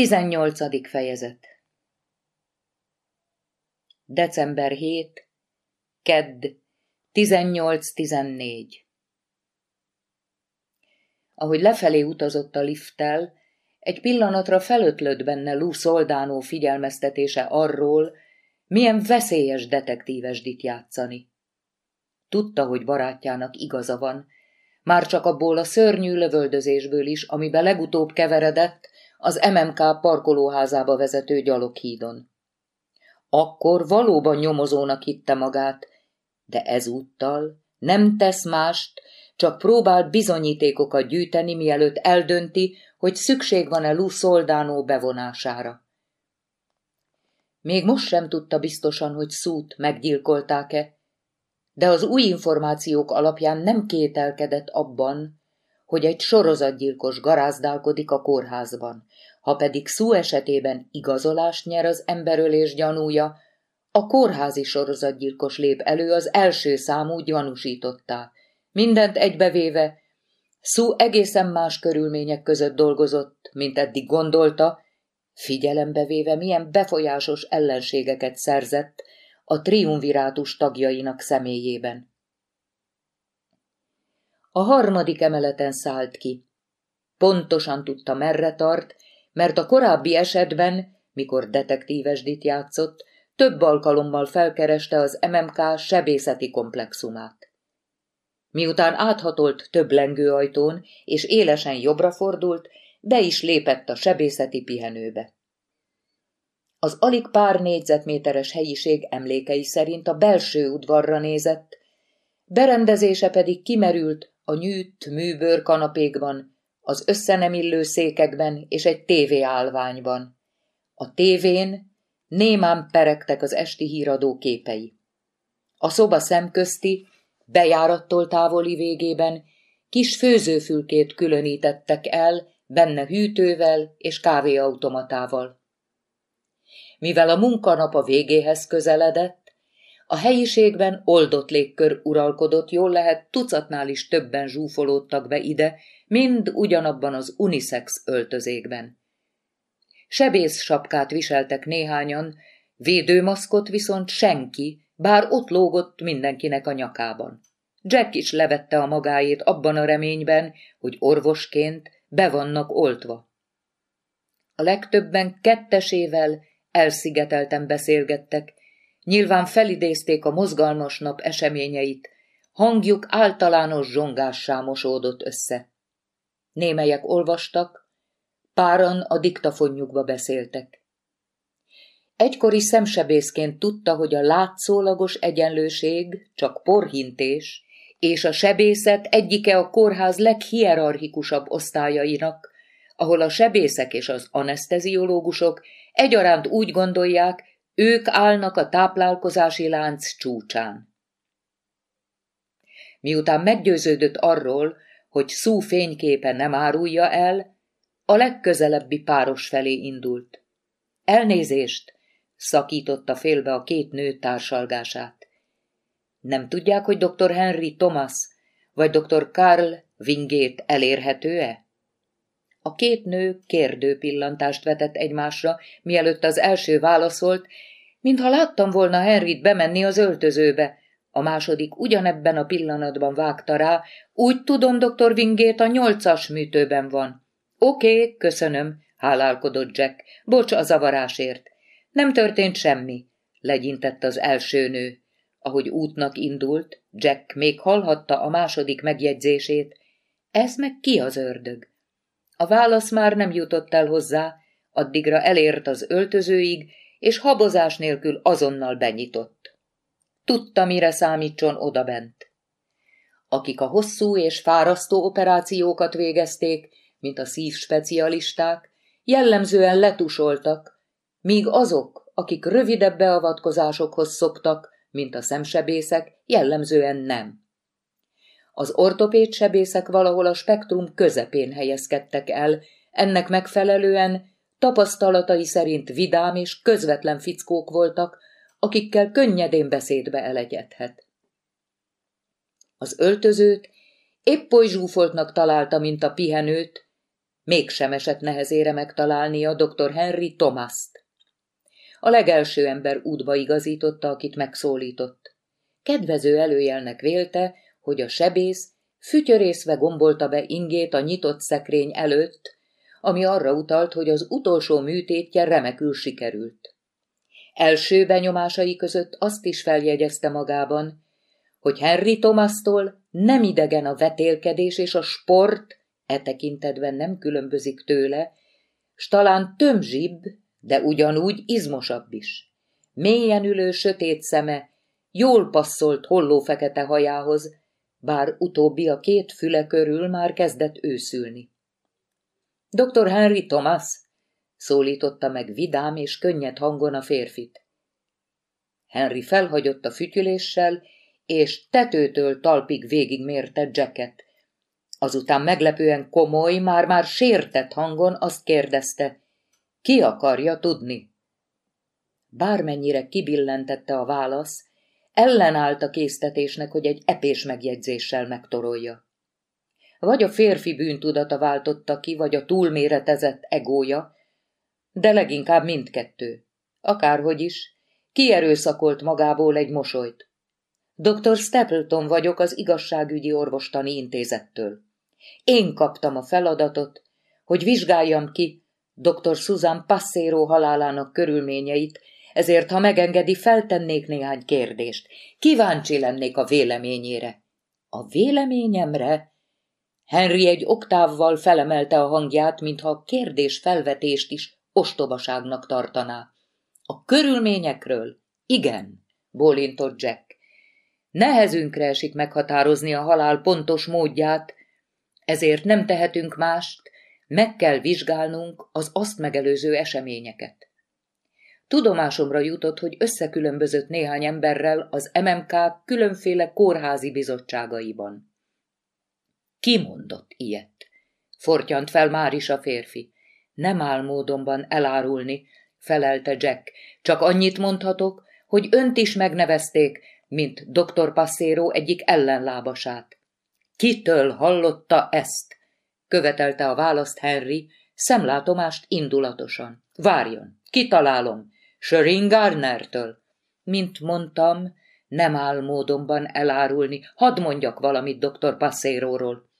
Tizennyolcadik fejezet December 7, Kedd, 18-14 Ahogy lefelé utazott a lifttel, egy pillanatra felötlött benne Lou Soldánó figyelmeztetése arról, milyen veszélyes detektívesdit játszani. Tudta, hogy barátjának igaza van, már csak abból a szörnyű lövöldözésből is, amibe legutóbb keveredett, az MMK parkolóházába vezető gyaloghídon. Akkor valóban nyomozónak hitte magát, de ezúttal nem tesz mást, csak próbál bizonyítékokat gyűjteni, mielőtt eldönti, hogy szükség van-e Lou Soldánó bevonására. Még most sem tudta biztosan, hogy szút meggyilkolták-e, de az új információk alapján nem kételkedett abban, hogy egy sorozatgyilkos garázdálkodik a kórházban. Ha pedig szó esetében igazolást nyer az emberölés gyanúja, a kórházi sorozatgyilkos lép elő az első számú gyanúsítottá. Mindent egybevéve, Szú egészen más körülmények között dolgozott, mint eddig gondolta, figyelembe véve milyen befolyásos ellenségeket szerzett a triumvirátus tagjainak személyében. A harmadik emeleten szállt ki. Pontosan tudta, merre tart, mert a korábbi esetben, mikor detektívesdit játszott, több alkalommal felkereste az MMK sebészeti komplexumát. Miután áthatolt több lengőajtón, és élesen jobbra fordult, be is lépett a sebészeti pihenőbe. Az alig pár négyzetméteres helyiség emlékei szerint a belső udvarra nézett, berendezése pedig kimerült a nyűt műbőr kanapékban, az összenemillő székekben és egy tévéállványban. A tévén némán peregtek az esti híradó képei. A szoba szemközti, bejárattól távoli végében kis főzőfülkét különítettek el, benne hűtővel és kávéautomatával. Mivel a munkanap a végéhez közeledett, a helyiségben oldott légkör uralkodott, jól lehet tucatnál is többen zsúfolódtak be ide, mind ugyanabban az unisex öltözékben. Sebész sapkát viseltek néhányan, védőmaszkot viszont senki, bár ott lógott mindenkinek a nyakában. Jack is levette a magáét abban a reményben, hogy orvosként be vannak oltva. A legtöbben kettesével elszigetelten beszélgettek, Nyilván felidézték a mozgalmas nap eseményeit, hangjuk általános zsongássá mosódott össze. Némelyek olvastak, páran a diktafonjukba beszéltek. Egykori szemsebészként tudta, hogy a látszólagos egyenlőség csak porhintés, és a sebészet egyike a kórház leghierarchikusabb osztályainak, ahol a sebészek és az anesteziológusok egyaránt úgy gondolják, ők állnak a táplálkozási lánc csúcsán. Miután meggyőződött arról, hogy szú fényképe nem árulja el, a legközelebbi páros felé indult. Elnézést, szakította félbe a két nő társalgását. Nem tudják, hogy dr. Henry Thomas vagy dr. Karl Wingate elérhető-e? A két nő kérdő pillantást vetett egymásra, mielőtt az első válaszolt, mintha láttam volna Henryt bemenni az öltözőbe. A második ugyanebben a pillanatban vágta rá, úgy tudom, dr. Wingét a nyolcas műtőben van. Oké, köszönöm, hálálkodott Jack. Bocs a zavarásért. Nem történt semmi, legyintett az első nő. Ahogy útnak indult, Jack még hallhatta a második megjegyzését. Ez meg ki az ördög? A válasz már nem jutott el hozzá, addigra elért az öltözőig, és habozás nélkül azonnal benyitott. Tudta, mire számítson odabent. Akik a hosszú és fárasztó operációkat végezték, mint a szívspecialisták, jellemzően letusoltak, míg azok, akik rövidebb beavatkozásokhoz szoktak, mint a szemsebészek, jellemzően nem. Az ortopéd sebészek valahol a spektrum közepén helyezkedtek el, ennek megfelelően Tapasztalatai szerint vidám és közvetlen fickók voltak, akikkel könnyedén beszédbe elegyedhet. Az öltözőt épp oly zsúfoltnak találta, mint a pihenőt, mégsem esett nehezére megtalálnia dr. Henry Thomas-t. A legelső ember útba igazította, akit megszólított. Kedvező előjelnek vélte, hogy a sebész fütyörészve gombolta be ingét a nyitott szekrény előtt, ami arra utalt, hogy az utolsó műtétje remekül sikerült. Első benyomásai között azt is feljegyezte magában, hogy Henry Thomas-tól nem idegen a vetélkedés és a sport, e tekintetben nem különbözik tőle, s talán tömzsibb, de ugyanúgy izmosabb is. Mélyen ülő sötét szeme, jól passzolt holló fekete hajához, bár utóbbi a két füle körül már kezdett őszülni. Dr. Henry Thomas, szólította meg vidám és könnyed hangon a férfit. Henry felhagyott a fütyüléssel, és tetőtől talpig végigmérte Jacket. Azután meglepően komoly, már-már sértett hangon azt kérdezte, ki akarja tudni? Bármennyire kibillentette a válasz, ellenállt a késztetésnek, hogy egy epés megjegyzéssel megtorolja. Vagy a férfi bűntudata váltotta ki, vagy a túlméretezett egója, de leginkább mindkettő. Akárhogy is, kierőszakolt magából egy mosolyt. Dr. Stapleton vagyok az igazságügyi orvostani intézettől. Én kaptam a feladatot, hogy vizsgáljam ki dr. Susan Passero halálának körülményeit, ezért, ha megengedi, feltennék néhány kérdést. Kíváncsi lennék a véleményére. A véleményemre? Henry egy oktávval felemelte a hangját, mintha a kérdés felvetést is ostobaságnak tartaná. A körülményekről? Igen, bólintott Jack. Nehezünkre esik meghatározni a halál pontos módját, ezért nem tehetünk mást, meg kell vizsgálnunk az azt megelőző eseményeket. Tudomásomra jutott, hogy összekülönbözött néhány emberrel az MMK különféle kórházi bizottságaiban. Ki mondott ilyet? Fortyant fel már is a férfi. Nem áll módonban elárulni, felelte Jack. Csak annyit mondhatok, hogy önt is megnevezték, mint dr. Passero egyik ellenlábasát. Kitől hallotta ezt? követelte a választ Henry, szemlátomást indulatosan. Várjon, kitalálom, Sörin Garnertől. Mint mondtam, nem áll módonban elárulni. Hadd mondjak valamit dr. Passéróról.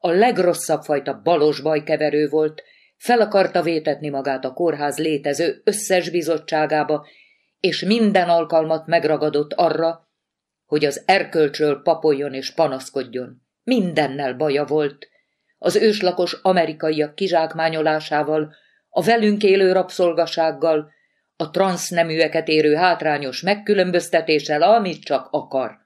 A legrosszabb fajta balos bajkeverő volt, fel akarta vétetni magát a kórház létező összes bizottságába, és minden alkalmat megragadott arra, hogy az erkölcsről papoljon és panaszkodjon. Mindennel baja volt. Az őslakos amerikaiak kizsákmányolásával, a velünk élő rabszolgasággal, a transzneműeket érő hátrányos megkülönböztetéssel, amit csak akar.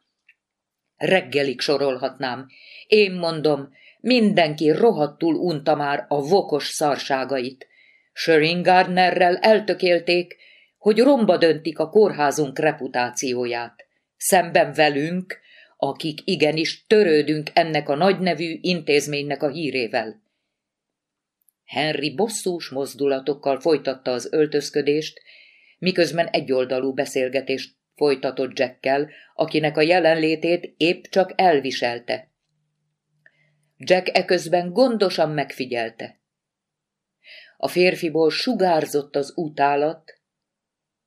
Reggelig sorolhatnám. Én mondom, mindenki rohadtul unta már a vokos szarságait. Sherin Gardnerrel eltökélték, hogy romba döntik a kórházunk reputációját. Szemben velünk, akik igenis törődünk ennek a nagynevű intézménynek a hírével. Henry bosszús mozdulatokkal folytatta az öltözködést, miközben egyoldalú beszélgetést folytatott Jackkel, akinek a jelenlétét épp csak elviselte. Jack eközben gondosan megfigyelte. A férfiból sugárzott az utálat,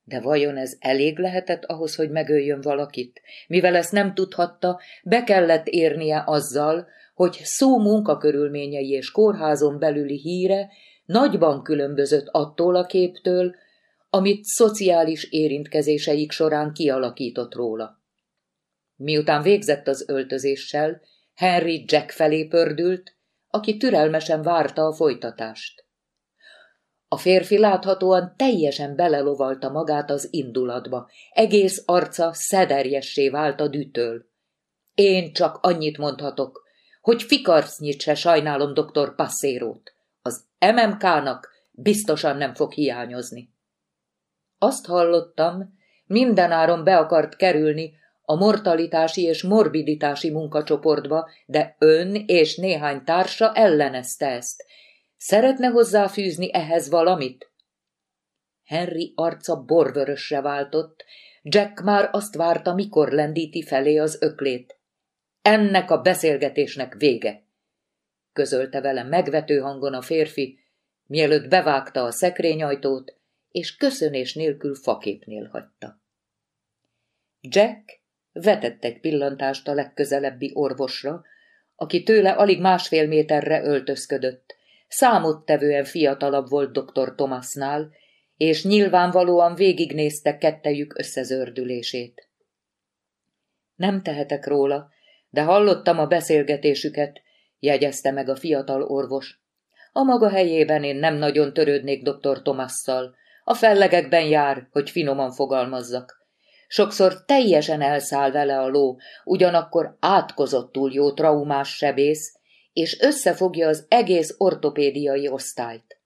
de vajon ez elég lehetett ahhoz, hogy megöljön valakit? Mivel ezt nem tudhatta, be kellett érnie azzal, hogy szó munkakörülményei és kórházon belüli híre nagyban különbözött attól a képtől, amit szociális érintkezéseik során kialakított róla. Miután végzett az öltözéssel, Henry Jack felé pördült, aki türelmesen várta a folytatást. A férfi láthatóan teljesen belelovalta magát az indulatba, egész arca szederjessé vált a dütől. Én csak annyit mondhatok, hogy fikarcnyit se sajnálom dr. Passérót. Az MMK-nak biztosan nem fog hiányozni. Azt hallottam, mindenáron be akart kerülni a mortalitási és morbiditási munkacsoportba, de ön és néhány társa ellenezte ezt. Szeretne hozzáfűzni ehhez valamit? Henry arca borvörösre váltott, Jack már azt várta, mikor lendíti felé az öklét. Ennek a beszélgetésnek vége. közölte vele megvető hangon a férfi, mielőtt bevágta a szekrényajtót, és köszönés nélkül faképnél hagyta. Jack vetett egy pillantást a legközelebbi orvosra, aki tőle alig másfél méterre öltözködött. Számottevően fiatalabb volt dr. Thomasnál, és nyilvánvalóan végignézte kettejük összezördülését. Nem tehetek róla, de hallottam a beszélgetésüket, jegyezte meg a fiatal orvos. A maga helyében én nem nagyon törődnék dr. Tomasszal. A fellegekben jár, hogy finoman fogalmazzak. Sokszor teljesen elszáll vele a ló, ugyanakkor átkozottul jó traumás sebész, és összefogja az egész ortopédiai osztályt.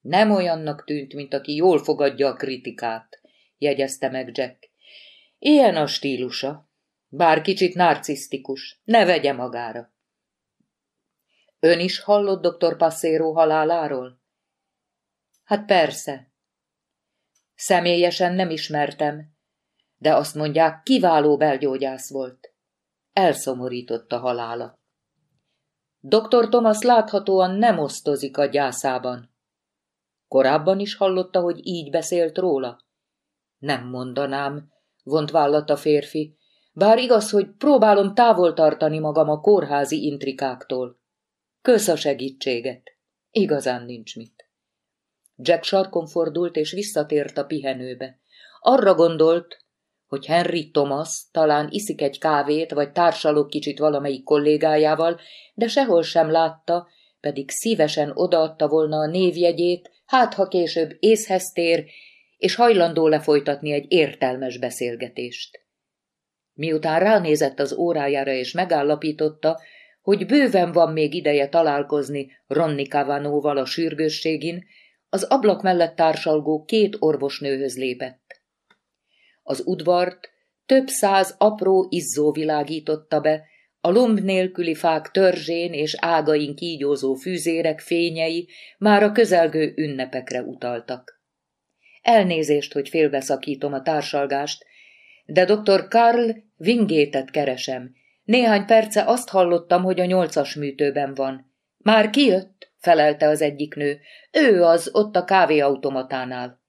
Nem olyannak tűnt, mint aki jól fogadja a kritikát, jegyezte meg Jack. Ilyen a stílusa, bár kicsit narcisztikus, ne vegye magára. Ön is hallott dr. Passero haláláról? Hát persze. Személyesen nem ismertem, de azt mondják, kiváló belgyógyász volt. Elszomorított a halála. Dr. Thomas láthatóan nem osztozik a gyászában. Korábban is hallotta, hogy így beszélt róla? Nem mondanám, vont vállat a férfi, bár igaz, hogy próbálom távol tartani magam a kórházi intrikáktól. Kösz a segítséget. Igazán nincs mit. Jack sarkon fordult és visszatért a pihenőbe. Arra gondolt, hogy Henry Thomas talán iszik egy kávét, vagy társalog kicsit valamelyik kollégájával, de sehol sem látta, pedig szívesen odaadta volna a névjegyét, hát ha később észhez tér, és hajlandó lefolytatni egy értelmes beszélgetést. Miután ránézett az órájára és megállapította, hogy bőven van még ideje találkozni Ronni Kavanóval a sürgősségin, az ablak mellett társalgó két orvosnőhöz lépett. Az udvart több száz apró izzó világította be, a lomb nélküli fák törzsén és ágain kígyózó fűzérek fényei már a közelgő ünnepekre utaltak. Elnézést, hogy félbeszakítom a társalgást, de dr. Karl Vingétet keresem. Néhány perce azt hallottam, hogy a nyolcas műtőben van. Már kijött? Felelte az egyik nő. Ő az ott a kávéautomatánál.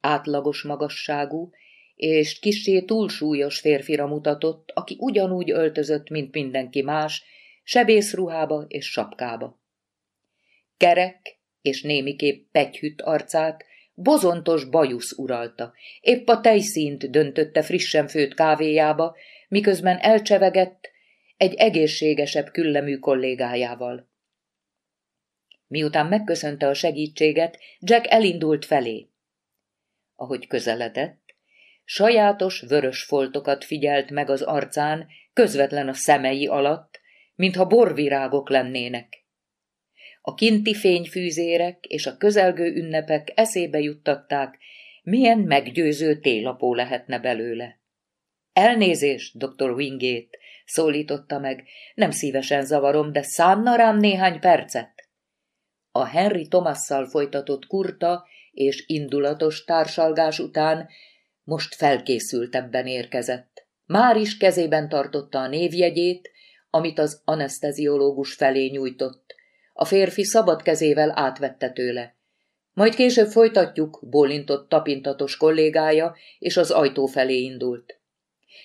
Átlagos magasságú, és kisé túlsúlyos férfira mutatott, aki ugyanúgy öltözött, mint mindenki más, sebészruhába és sapkába. Kerek és némiképp pegyhütt arcát bozontos bajusz uralta, épp a tejszínt döntötte frissen főtt kávéjába, miközben elcsevegett egy egészségesebb küllemű kollégájával. Miután megköszönte a segítséget, Jack elindult felé. Ahogy közeledett, Sajátos vörös foltokat figyelt meg az arcán, közvetlen a szemei alatt, mintha borvirágok lennének. A kinti fényfűzérek és a közelgő ünnepek eszébe juttatták, milyen meggyőző télapó lehetne belőle. Elnézést, dr. Wingate, szólította meg, nem szívesen zavarom, de szánna rám néhány percet. A Henry Thomasszal folytatott kurta és indulatos társalgás után most felkészültebben érkezett. Már is kezében tartotta a névjegyét, amit az anesteziológus felé nyújtott. A férfi szabad kezével átvette tőle. Majd később folytatjuk, bólintott tapintatos kollégája, és az ajtó felé indult.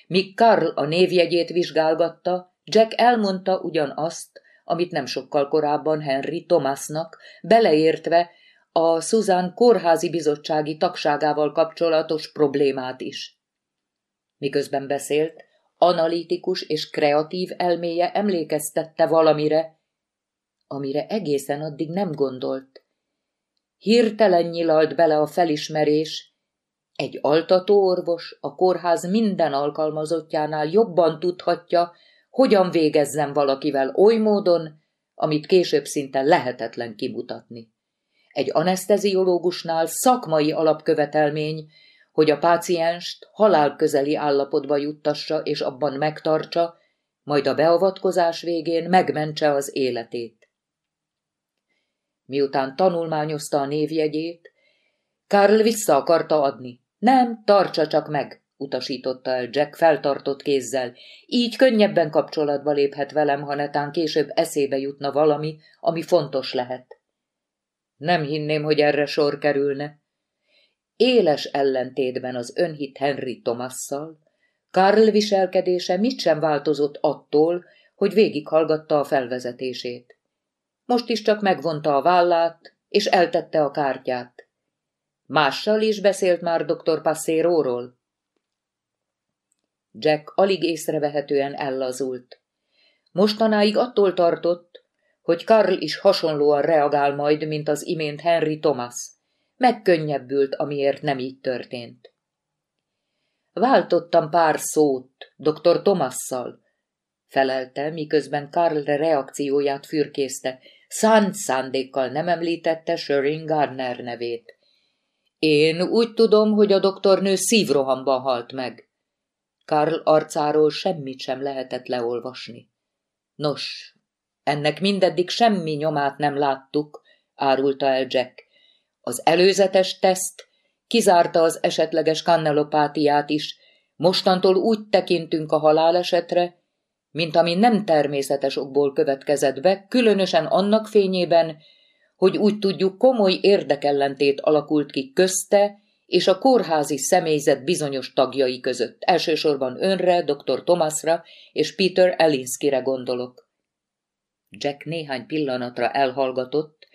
Míg Karl a névjegyét vizsgálgatta, Jack elmondta ugyanazt, amit nem sokkal korábban Henry Thomasnak, beleértve, a Susan kórházi bizottsági tagságával kapcsolatos problémát is. Miközben beszélt, analitikus és kreatív elméje emlékeztette valamire, amire egészen addig nem gondolt. Hirtelen nyilalt bele a felismerés, egy altatóorvos a kórház minden alkalmazottjánál jobban tudhatja, hogyan végezzen valakivel oly módon, amit később szinte lehetetlen kimutatni. Egy anesteziológusnál szakmai alapkövetelmény, hogy a pácienst halálközeli állapotba juttassa és abban megtartsa, majd a beavatkozás végén megmentse az életét. Miután tanulmányozta a névjegyét, Karl vissza akarta adni. Nem, tartsa csak meg, utasította el Jack feltartott kézzel. Így könnyebben kapcsolatba léphet velem, ha netán később eszébe jutna valami, ami fontos lehet. Nem hinném, hogy erre sor kerülne. Éles ellentétben az önhit Henry Thomasszal, Karl viselkedése mit sem változott attól, hogy végighallgatta a felvezetését. Most is csak megvonta a vállát, és eltette a kártyát. Mással is beszélt már dr. Passéróról? Jack alig észrevehetően ellazult. Mostanáig attól tartott, hogy Karl is hasonlóan reagál majd, mint az imént Henry Thomas. Megkönnyebbült, amiért nem így történt. Váltottam pár szót dr. Thomasszal, felelte, miközben Karl reakcióját fürkészte. Szánt szándékkal nem említette Shering Gardner nevét. Én úgy tudom, hogy a doktornő szívrohamban halt meg. Karl arcáról semmit sem lehetett leolvasni. Nos, ennek mindeddig semmi nyomát nem láttuk, árulta el Jack. Az előzetes teszt kizárta az esetleges kannelopátiát is, mostantól úgy tekintünk a halálesetre, mint ami nem természetes okból következett be, különösen annak fényében, hogy úgy tudjuk komoly érdekellentét alakult ki közte és a kórházi személyzet bizonyos tagjai között. Elsősorban önre, dr. Thomasra és Peter Elinskire gondolok. Jack néhány pillanatra elhallgatott,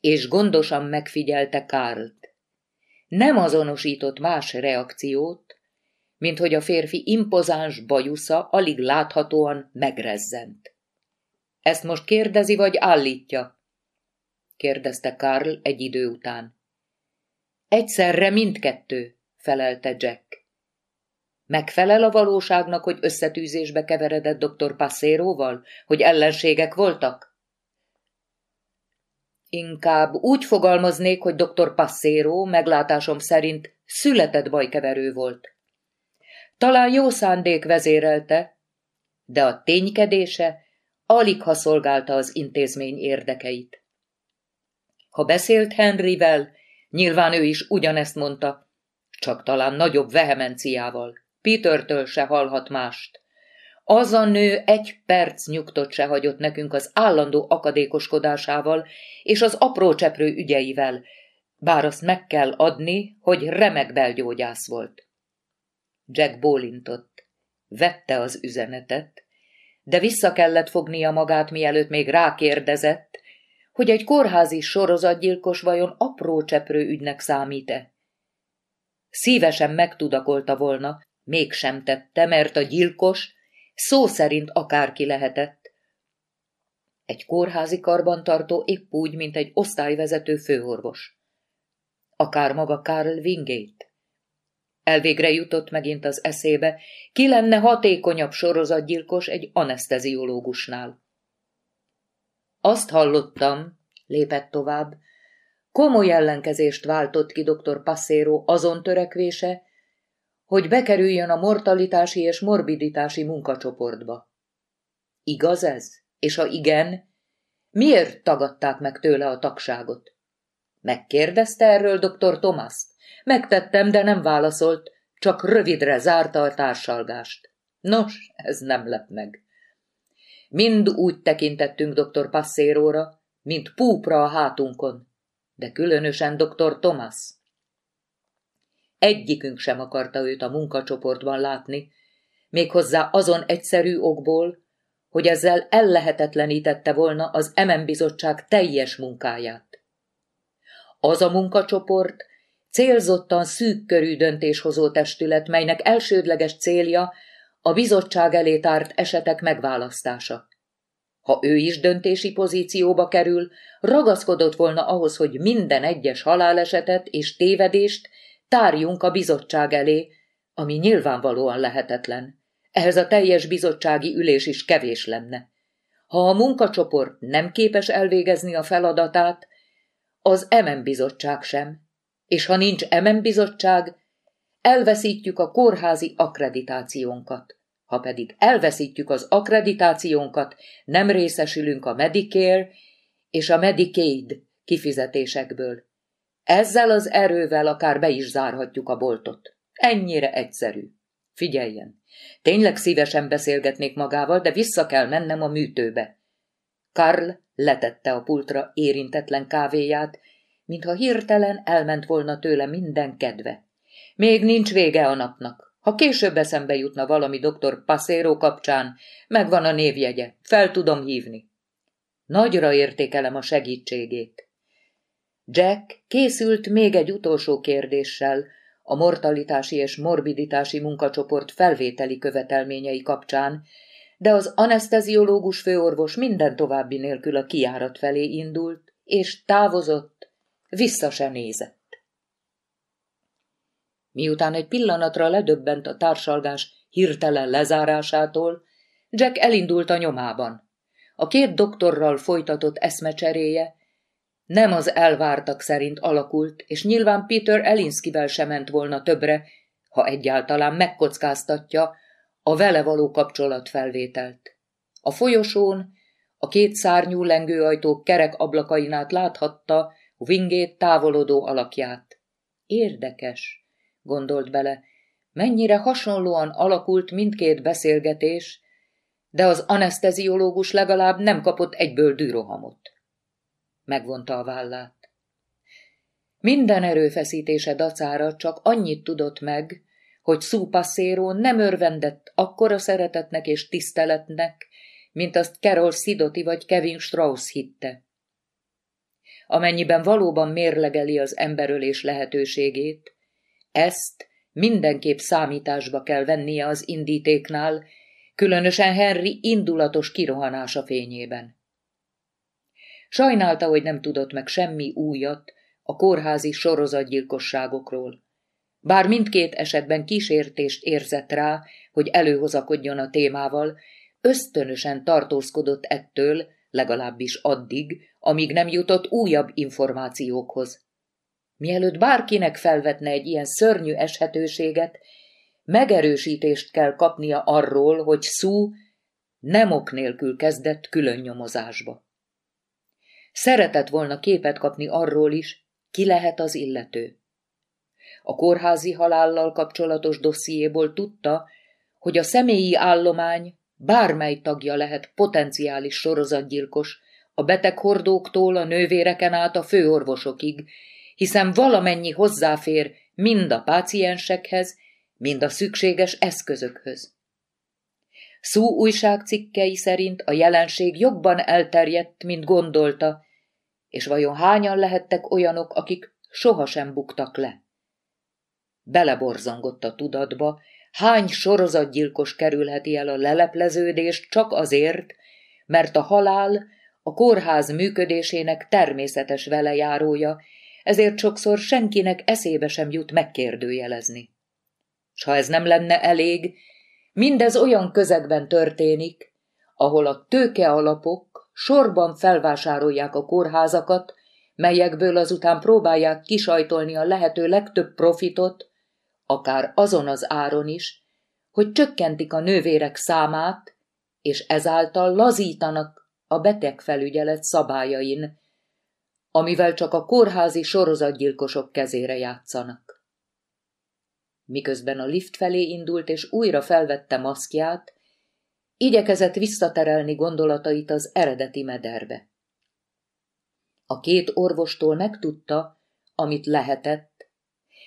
és gondosan megfigyelte Kárlt. Nem azonosított más reakciót, mint hogy a férfi impozáns bajusza alig láthatóan megrezzent. Ezt most kérdezi vagy állítja? kérdezte Karl egy idő után. Egyszerre mindkettő, felelte Jack. Megfelel a valóságnak, hogy összetűzésbe keveredett dr. Passéróval, hogy ellenségek voltak? Inkább úgy fogalmaznék, hogy dr. Passero meglátásom szerint született bajkeverő volt. Talán jó szándék vezérelte, de a ténykedése alig ha szolgálta az intézmény érdekeit. Ha beszélt Henryvel, nyilván ő is ugyanezt mondta, csak talán nagyobb vehemenciával. Petertől se hallhat mást. Az a nő egy perc nyugtot se hagyott nekünk az állandó akadékoskodásával és az apró cseprő ügyeivel, bár azt meg kell adni, hogy remek belgyógyász volt. Jack bólintott. Vette az üzenetet, de vissza kellett fognia magát, mielőtt még rákérdezett, hogy egy kórházi sorozatgyilkos vajon apró cseprő ügynek számít-e. Szívesen megtudakolta volna, mégsem tette, mert a gyilkos szó szerint akárki lehetett. Egy kórházi karbantartó épp úgy, mint egy osztályvezető főorvos. Akár maga Karl Wingate. Elvégre jutott megint az eszébe, ki lenne hatékonyabb sorozatgyilkos egy anesteziológusnál. Azt hallottam, lépett tovább, komoly ellenkezést váltott ki dr. Passero azon törekvése, hogy bekerüljön a mortalitási és morbiditási munkacsoportba. Igaz ez? És ha igen, miért tagadták meg tőle a tagságot? Megkérdezte erről dr. Thomas? Megtettem, de nem válaszolt, csak rövidre zárta a társalgást. Nos, ez nem lep meg. Mind úgy tekintettünk dr. Passéróra, mint púpra a hátunkon, de különösen dr. Thomas. Egyikünk sem akarta őt a munkacsoportban látni, méghozzá azon egyszerű okból, hogy ezzel ellehetetlenítette volna az MM bizottság teljes munkáját. Az a munkacsoport célzottan szűk körű döntéshozó testület, melynek elsődleges célja a bizottság elé tárt esetek megválasztása. Ha ő is döntési pozícióba kerül, ragaszkodott volna ahhoz, hogy minden egyes halálesetet és tévedést tárjunk a bizottság elé, ami nyilvánvalóan lehetetlen. Ehhez a teljes bizottsági ülés is kevés lenne. Ha a munkacsoport nem képes elvégezni a feladatát, az MM bizottság sem. És ha nincs MM bizottság, elveszítjük a kórházi akkreditációnkat. Ha pedig elveszítjük az akkreditációnkat, nem részesülünk a Medicare és a Medicaid kifizetésekből. Ezzel az erővel akár be is zárhatjuk a boltot. Ennyire egyszerű. Figyeljen, tényleg szívesen beszélgetnék magával, de vissza kell mennem a műtőbe. Karl letette a pultra érintetlen kávéját, mintha hirtelen elment volna tőle minden kedve. Még nincs vége a napnak. Ha később eszembe jutna valami doktor Passero kapcsán, megvan a névjegye, fel tudom hívni. Nagyra értékelem a segítségét. Jack készült még egy utolsó kérdéssel, a mortalitási és morbiditási munkacsoport felvételi követelményei kapcsán, de az anesteziológus főorvos minden további nélkül a kiárat felé indult, és távozott, vissza se nézett. Miután egy pillanatra ledöbbent a társalgás hirtelen lezárásától, Jack elindult a nyomában. A két doktorral folytatott eszmecseréje nem az elvártak szerint alakult, és nyilván Peter Elinskivel sem ment volna többre, ha egyáltalán megkockáztatja a vele való kapcsolatfelvételt. A folyosón a két szárnyú lengőajtók kerek ablakain át láthatta Wingét távolodó alakját. Érdekes, gondolt bele, mennyire hasonlóan alakult mindkét beszélgetés, de az anesteziológus legalább nem kapott egyből dűrohamot. Megvonta a vállát. Minden erőfeszítése dacára csak annyit tudott meg, hogy Szúpasszéró nem örvendett akkora szeretetnek és tiszteletnek, mint azt Carol Sidoti vagy Kevin Strauss hitte. Amennyiben valóban mérlegeli az emberölés lehetőségét, ezt mindenképp számításba kell vennie az indítéknál, különösen Henry indulatos kirohanása fényében. Sajnálta, hogy nem tudott meg semmi újat a kórházi sorozatgyilkosságokról. Bár mindkét esetben kísértést érzett rá, hogy előhozakodjon a témával, ösztönösen tartózkodott ettől, legalábbis addig, amíg nem jutott újabb információkhoz. Mielőtt bárkinek felvetne egy ilyen szörnyű eshetőséget, megerősítést kell kapnia arról, hogy Szú nem ok nélkül kezdett külön nyomozásba. Szeretett volna képet kapni arról is, ki lehet az illető. A kórházi halállal kapcsolatos dossziéból tudta, hogy a személyi állomány bármely tagja lehet potenciális sorozatgyilkos, a beteghordóktól a nővéreken át a főorvosokig, hiszen valamennyi hozzáfér mind a páciensekhez, mind a szükséges eszközökhöz. Szú újságcikkei szerint a jelenség jobban elterjedt, mint gondolta, és vajon hányan lehettek olyanok, akik sohasem buktak le? Beleborzongott a tudatba, hány sorozatgyilkos kerülheti el a lelepleződést csak azért, mert a halál a kórház működésének természetes velejárója, ezért sokszor senkinek eszébe sem jut megkérdőjelezni. S ha ez nem lenne elég, mindez olyan közegben történik, ahol a tőke alapok sorban felvásárolják a kórházakat, melyekből azután próbálják kisajtolni a lehető legtöbb profitot, akár azon az áron is, hogy csökkentik a nővérek számát, és ezáltal lazítanak a betegfelügyelet szabályain, amivel csak a kórházi sorozatgyilkosok kezére játszanak. Miközben a lift felé indult és újra felvette maszkját, igyekezett visszaterelni gondolatait az eredeti mederbe. A két orvostól megtudta, amit lehetett,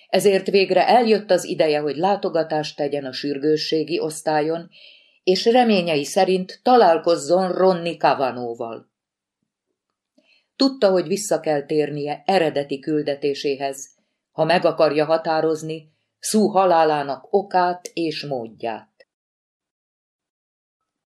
ezért végre eljött az ideje, hogy látogatást tegyen a sürgősségi osztályon, és reményei szerint találkozzon Ronni Kavanóval. Tudta, hogy vissza kell térnie eredeti küldetéséhez, ha meg akarja határozni Szú halálának okát és módját.